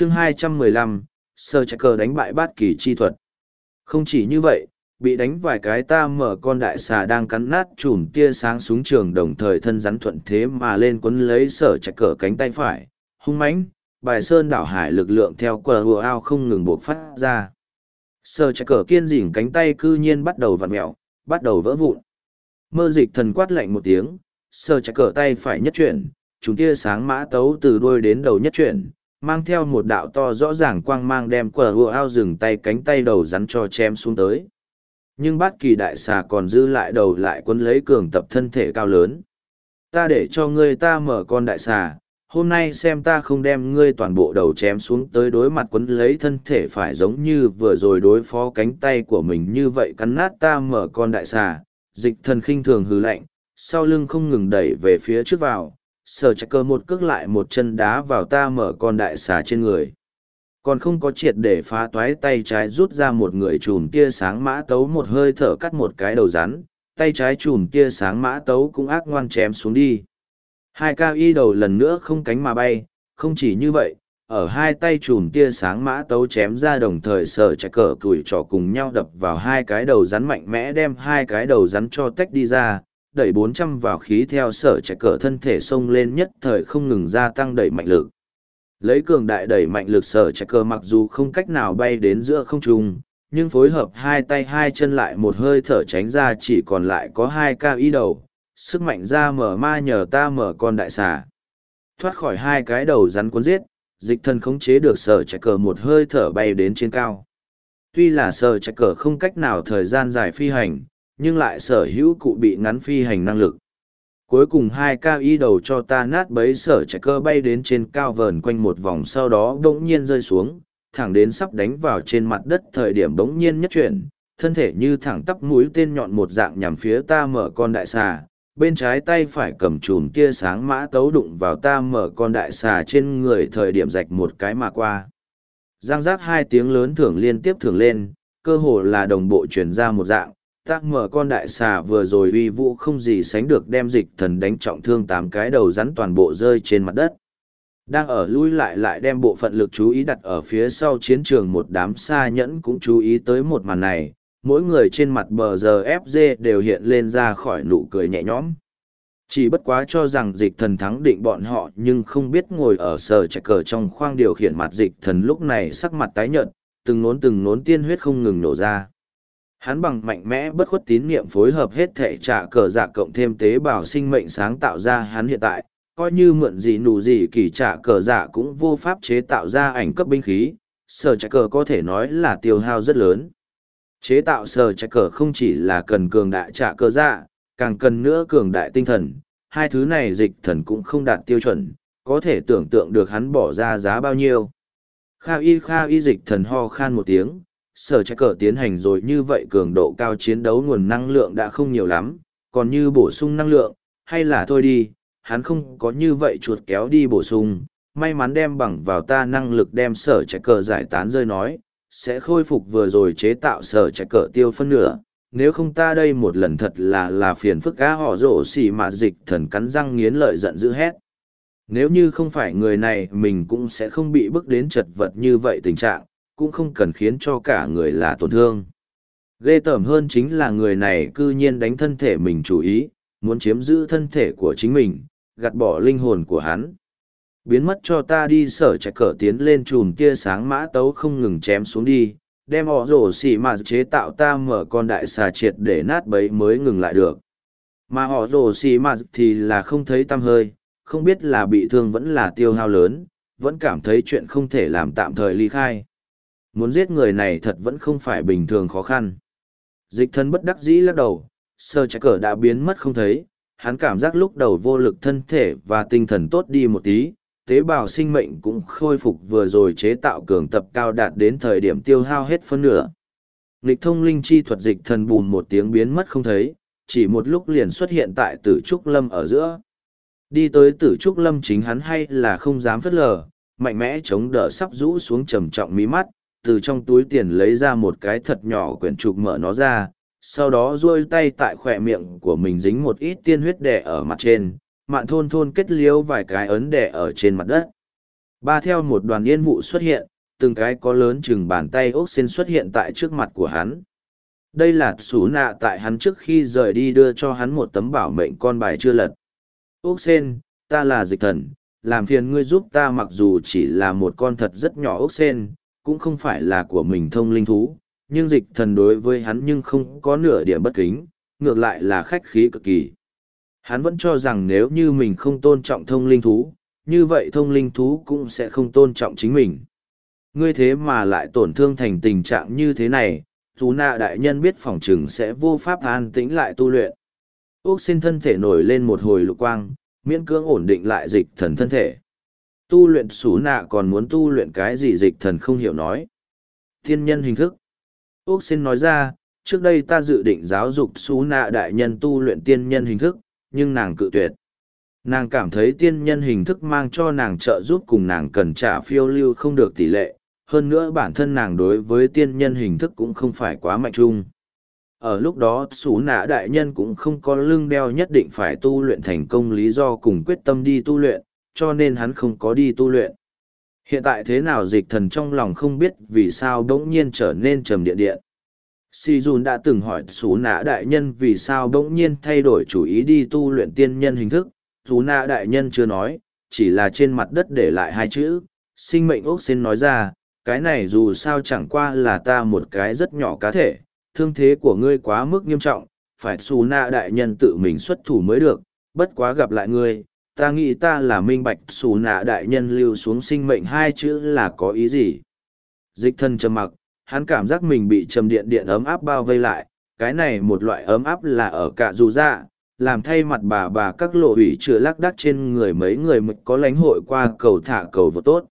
chương 215, sơ chạy cờ đánh bại bát kỳ chi thuật. Không chỉ như vậy, bị đánh vài cái ta mở con đại xà đang cắn nát chùm tia sáng súng trường đồng thời thân rắn thuận thế mà lên quấn lấy sở chạy cờ cánh tay phải, hung mãnh bài sơn đảo hải lực lượng theo cờ hùa ao không ngừng buộc phát ra. Sở chạy cờ kiên dỉn cánh tay cư nhiên bắt đầu vặn mẹo, bắt đầu vỡ vụn. Mơ dịch thần quát lạnh một tiếng, sở chạy cờ tay phải nhất chuyển, chúng tia sáng mã tấu từ đuôi đến đầu nhất chuyển, mang theo một đạo to rõ ràng quang mang đem quờ hùa ao dừng tay cánh tay đầu rắn cho chém xuống tới. Nhưng bát kỳ đại xà còn giữ lại đầu lại quấn lấy cường tập thân thể cao lớn. Ta để cho ngươi ta mở con đại xà, hôm nay xem ta không đem ngươi toàn bộ đầu chém xuống tới đối mặt quấn lấy thân thể phải giống như vừa rồi đối phó cánh tay của mình như vậy cắn nát ta mở con đại xà. Dịch thần khinh thường hư lạnh, sau lưng không ngừng đẩy về phía trước vào sở chạy cơ một cước lại một chân đá vào ta mở con đại xà trên người. Còn không có triệt để phá toái tay trái rút ra một người chùm tia sáng mã tấu một hơi thở cắt một cái đầu rắn, tay trái chùm tia sáng mã tấu cũng ác ngoan chém xuống đi. Hai cao y đầu lần nữa không cánh mà bay, không chỉ như vậy, ở hai tay chùm tia sáng mã tấu chém ra đồng thời sở chạy cờ tuổi trỏ cùng nhau đập vào hai cái đầu rắn mạnh mẽ đem hai cái đầu rắn cho tách đi ra đẩy bốn trăm vào khí theo sở chạy cờ thân thể xông lên nhất thời không ngừng gia tăng đẩy mạnh lực Lấy cường đại đẩy mạnh lực sở chạy cờ mặc dù không cách nào bay đến giữa không trung, nhưng phối hợp hai tay hai chân lại một hơi thở tránh ra chỉ còn lại có hai cao ý đầu, sức mạnh ra mở ma nhờ ta mở con đại xà. Thoát khỏi hai cái đầu rắn cuốn giết, dịch thân khống chế được sở chạy cờ một hơi thở bay đến trên cao. Tuy là sở chạy cờ không cách nào thời gian dài phi hành, nhưng lại sở hữu cụ bị ngắn phi hành năng lực. Cuối cùng hai ca y đầu cho ta nát bấy sở chạy cơ bay đến trên cao vờn quanh một vòng sau đó bỗng nhiên rơi xuống, thẳng đến sắp đánh vào trên mặt đất thời điểm bỗng nhiên nhất chuyển, thân thể như thẳng tắp mũi tên nhọn một dạng nhằm phía ta mở con đại xà, bên trái tay phải cầm chùm tia sáng mã tấu đụng vào ta mở con đại xà trên người thời điểm rạch một cái mà qua. Giang giác hai tiếng lớn thưởng liên tiếp thưởng lên, cơ hồ là đồng bộ chuyển ra một dạng tác mở con đại xà vừa rồi uy vũ không gì sánh được đem dịch thần đánh trọng thương tám cái đầu rắn toàn bộ rơi trên mặt đất. Đang ở lui lại lại đem bộ phận lực chú ý đặt ở phía sau chiến trường một đám xa nhẫn cũng chú ý tới một màn này, mỗi người trên mặt bờ giờ fg đều hiện lên ra khỏi nụ cười nhẹ nhõm. Chỉ bất quá cho rằng dịch thần thắng định bọn họ nhưng không biết ngồi ở sở chạy cờ trong khoang điều khiển mặt dịch thần lúc này sắc mặt tái nhợt, từng nốn từng nốn tiên huyết không ngừng nổ ra. Hắn bằng mạnh mẽ bất khuất tín niệm phối hợp hết thể trả cờ giả cộng thêm tế bào sinh mệnh sáng tạo ra hắn hiện tại, coi như mượn gì nụ gì kỳ trả cờ giả cũng vô pháp chế tạo ra ảnh cấp binh khí, sở trả cờ có thể nói là tiêu hao rất lớn. Chế tạo sở trả cờ không chỉ là cần cường đại trả cờ giả, càng cần nữa cường đại tinh thần, hai thứ này dịch thần cũng không đạt tiêu chuẩn, có thể tưởng tượng được hắn bỏ ra giá bao nhiêu. Kha y kha y dịch thần ho khan một tiếng, sở trái cờ tiến hành rồi như vậy cường độ cao chiến đấu nguồn năng lượng đã không nhiều lắm, còn như bổ sung năng lượng, hay là thôi đi, hắn không có như vậy chuột kéo đi bổ sung, may mắn đem bằng vào ta năng lực đem sở trái cờ giải tán rơi nói, sẽ khôi phục vừa rồi chế tạo sở trái cờ tiêu phân nửa. Nếu không ta đây một lần thật là là phiền phức cá họ rổ xỉ mà dịch thần cắn răng nghiến lợi giận dữ hét. Nếu như không phải người này mình cũng sẽ không bị bức đến chật vật như vậy tình trạng, cũng không cần khiến cho cả người là tổn thương. Ghê tởm hơn chính là người này cư nhiên đánh thân thể mình chủ ý, muốn chiếm giữ thân thể của chính mình, gạt bỏ linh hồn của hắn. Biến mất cho ta đi sở chạy cờ tiến lên chùm tia sáng mã tấu không ngừng chém xuống đi, đem họ rổ xỉ mà chế tạo ta mở con đại xà triệt để nát bấy mới ngừng lại được. Mà họ rổ xỉ mà thì là không thấy tâm hơi, không biết là bị thương vẫn là tiêu hao lớn, vẫn cảm thấy chuyện không thể làm tạm thời ly khai. Muốn giết người này thật vẫn không phải bình thường khó khăn. Dịch thân bất đắc dĩ lắc đầu, sơ trái cờ đã biến mất không thấy, hắn cảm giác lúc đầu vô lực thân thể và tinh thần tốt đi một tí, tế bào sinh mệnh cũng khôi phục vừa rồi chế tạo cường tập cao đạt đến thời điểm tiêu hao hết phân nửa. Nghịch thông linh chi thuật dịch thần bùn một tiếng biến mất không thấy, chỉ một lúc liền xuất hiện tại tử trúc lâm ở giữa. Đi tới tử trúc lâm chính hắn hay là không dám phất lờ, mạnh mẽ chống đỡ sắp rũ xuống trầm trọng mí mắt, từ trong túi tiền lấy ra một cái thật nhỏ quyển trục mở nó ra, sau đó duỗi tay tại khỏe miệng của mình dính một ít tiên huyết đẻ ở mặt trên, mạn thôn thôn kết liếu vài cái ấn đẻ ở trên mặt đất. Ba theo một đoàn yên vụ xuất hiện, từng cái có lớn chừng bàn tay ốc sen xuất hiện tại trước mặt của hắn. Đây là sủ nạ tại hắn trước khi rời đi đưa cho hắn một tấm bảo mệnh con bài chưa lật. Ốc sen, ta là dịch thần, làm phiền ngươi giúp ta mặc dù chỉ là một con thật rất nhỏ ốc sen, cũng không phải là của mình thông linh thú, nhưng dịch thần đối với hắn nhưng không có nửa điểm bất kính, ngược lại là khách khí cực kỳ. Hắn vẫn cho rằng nếu như mình không tôn trọng thông linh thú, như vậy thông linh thú cũng sẽ không tôn trọng chính mình. Ngươi thế mà lại tổn thương thành tình trạng như thế này, chú nạ đại nhân biết phòng trừng sẽ vô pháp an tĩnh lại tu luyện. Úc xin thân thể nổi lên một hồi lục quang, miễn cưỡng ổn định lại dịch thần thân thể. Tu luyện xú nạ còn muốn tu luyện cái gì dịch thần không hiểu nói. Thiên nhân hình thức. Úc xin nói ra, trước đây ta dự định giáo dục xú nạ đại nhân tu luyện tiên nhân hình thức, nhưng nàng cự tuyệt. Nàng cảm thấy tiên nhân hình thức mang cho nàng trợ giúp cùng nàng cần trả phiêu lưu không được tỷ lệ, hơn nữa bản thân nàng đối với tiên nhân hình thức cũng không phải quá mạnh chung. Ở lúc đó xú nạ đại nhân cũng không có lưng đeo nhất định phải tu luyện thành công lý do cùng quyết tâm đi tu luyện, cho nên hắn không có đi tu luyện. Hiện tại thế nào dịch thần trong lòng không biết vì sao bỗng nhiên trở nên trầm điện điện. Si Jun đã từng hỏi Sú Nã Đại Nhân vì sao bỗng nhiên thay đổi chủ ý đi tu luyện tiên nhân hình thức. Sú Nã Đại Nhân chưa nói, chỉ là trên mặt đất để lại hai chữ. Sinh mệnh ốc xin nói ra, cái này dù sao chẳng qua là ta một cái rất nhỏ cá thể, thương thế của ngươi quá mức nghiêm trọng, phải Sú Nã Đại Nhân tự mình xuất thủ mới được, bất quá gặp lại ngươi. Ta nghĩ ta là minh bạch xù nạ đại nhân lưu xuống sinh mệnh hai chữ là có ý gì. Dịch thân trầm mặc, hắn cảm giác mình bị trầm điện điện ấm áp bao vây lại cái này một loại ấm áp là ở cả dù dạ làm thay mặt bà bà các lộ ủy chưa lác đắc trên người mấy người mới có lãnh hội qua cầu thả cầu vô tốt